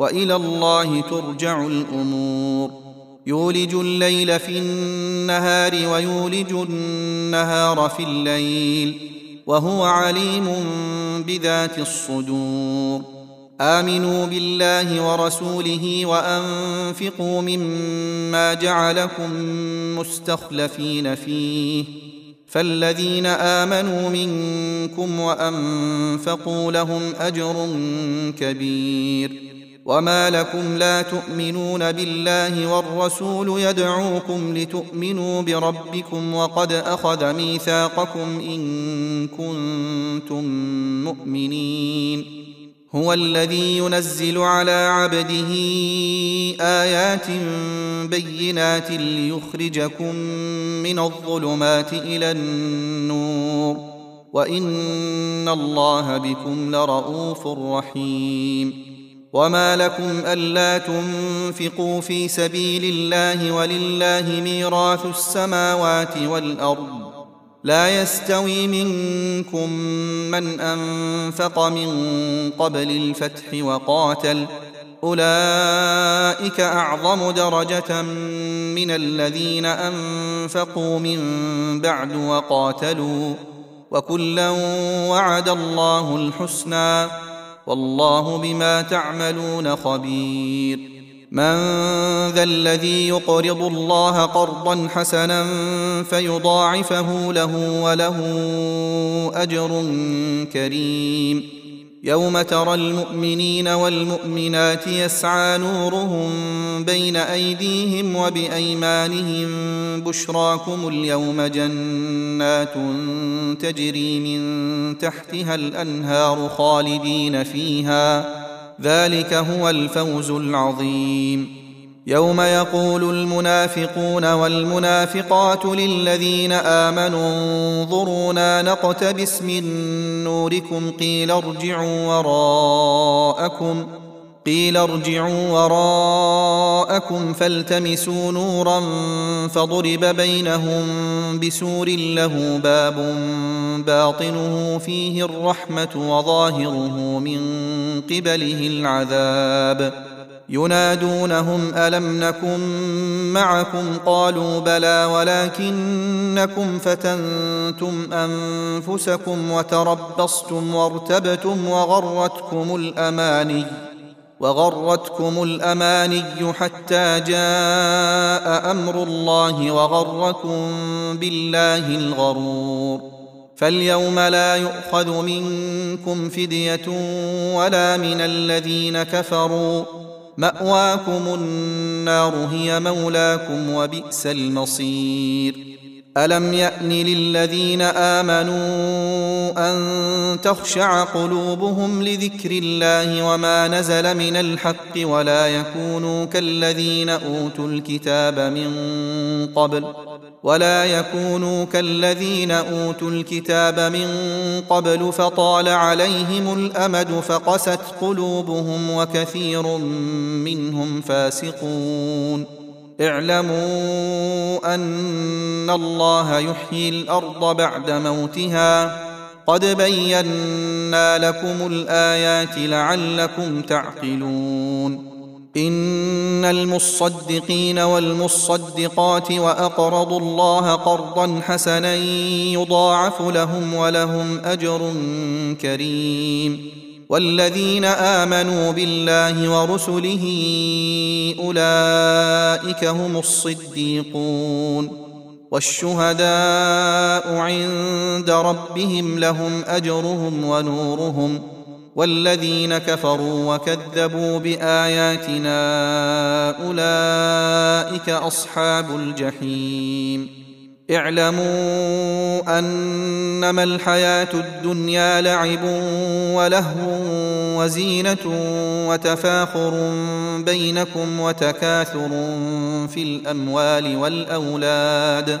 وإلى الله ترجع الأمور. يولج الليل في النهار ويولج النهار في الليل وهو عليم بذات الصدور. آمنوا بالله ورسوله وأنفقوا مما جعلكم مستخلفين فيه. فالذين آمنوا منكم وأنفقوا لهم أجر كبير. وما لكم لا تؤمنون بالله والرسول يدعوكم لتؤمنوا بربكم وقد اخذ ميثاقكم ان كنتم مؤمنين. هو الذي ينزل على عبده ايات بينات ليخرجكم من الظلمات إلى النور وان الله بكم لرءوف رحيم. وما لكم الا تنفقوا في سبيل الله ولله ميراث السماوات والارض لا يستوي منكم من انفق من قبل الفتح وقاتل اولئك اعظم درجه من الذين انفقوا من بعد وقاتلوا وكلا وعد الله الحسنى والله بما تعملون خبير. من ذا الذي يقرض الله قرضا حسنا فيضاعفه له وله أجر كريم. يوم ترى المؤمنين والمؤمنات يسعى نورهم بين أيديهم وبأيمانهم بشراكم اليوم جنات تجري من تحتها الأنهار خالدين فيها. ذلك هو الفوز العظيم. يوم يقول المنافقون والمنافقات للذين آمنوا انظرونا نقتبس من نوركم قيل ارجعوا وراءكم قيل ارجعوا وراءكم فالتمسوا نورا فضرب بينهم بسور له باب باطنه فيه الرحمة وظاهره من قبله العذاب ينادونهم ألم نكن معكم؟ قالوا بلى ولكنكم فتنتم أنفسكم وتربصتم وارتبتم وغرتكم الأماني وغرتكم الأماني حتى جاء أمر الله وغركم بالله الغرور. فاليوم لا يؤخذ منكم فدية ولا من الذين كفروا. مأواكم النار هي مولاكم وبئس المصير. ألم يأن للذين آمنوا أن تخشع قلوبهم لذكر الله وما نزل من الحق ولا يكونوا كالذين أوتوا الكتاب من قبل؟ ولا يكونوا كالذين أوتوا الكتاب من قبل فطال عليهم الأمد فقست قلوبهم وكثير منهم فاسقون. اعلموا أن الله يحيي الأرض بعد موتها. قد بينا لكم الآيات لعلكم تعقلون. إن المصدقين والمصدقات وأقرضوا الله قرضا حسنا يضاعف لهم ولهم أجر كريم. والذين آمنوا بالله ورسله أولئك هم الصديقون. والشهداء عند ربهم لهم أجرهم ونورهم. والذين كفروا وكذبوا بآياتنا أولئك أصحاب الجحيم. اعلموا أنما الحياة الدنيا لعب ولهو وزينة وتفاخر بينكم وتكاثر في الأموال والأولاد.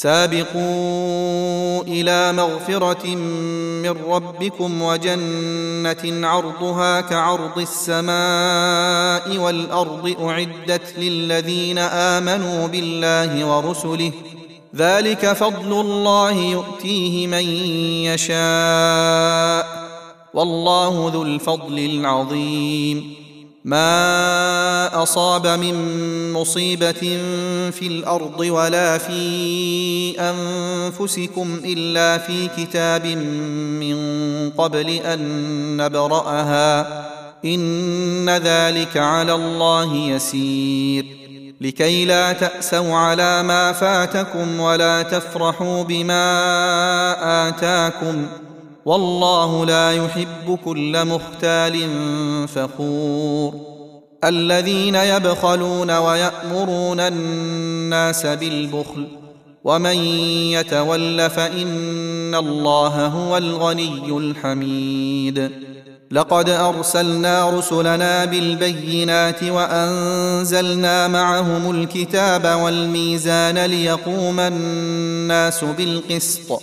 سابقوا إلى مغفرة من ربكم وجنة عرضها كعرض السماء والأرض أعدت للذين آمنوا بالله ورسله. ذلك فضل الله يؤتيه من يشاء. والله ذو الفضل العظيم. ما اصاب من مصيبه في الأرض ولا في انفسكم الا في كتاب من قبل ان نبراها ان ذلك على الله يسير لكي لا تاسوا على ما فاتكم ولا تفرحوا بما اتاكم والله لا يحب كل مختال فخور. الذين يبخلون ويأمرون الناس بالبخل ومن يتول فإن الله هو الغني الحميد. لقد أرسلنا رسلنا بالبينات وأنزلنا معهم الكتاب والميزان ليقوم الناس بالقسط.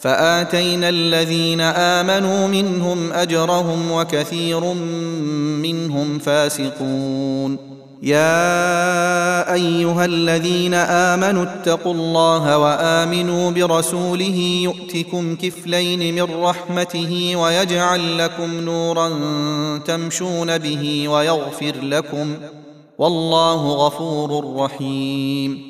فآتينا الذين آمنوا منهم أجرهم وكثير منهم فاسقون. يا أيها الذين آمنوا اتقوا الله وآمنوا برسوله يؤتكم كفلين من رحمته ويجعل لكم نورا تمشون به ويغفر لكم. والله غفور رحيم.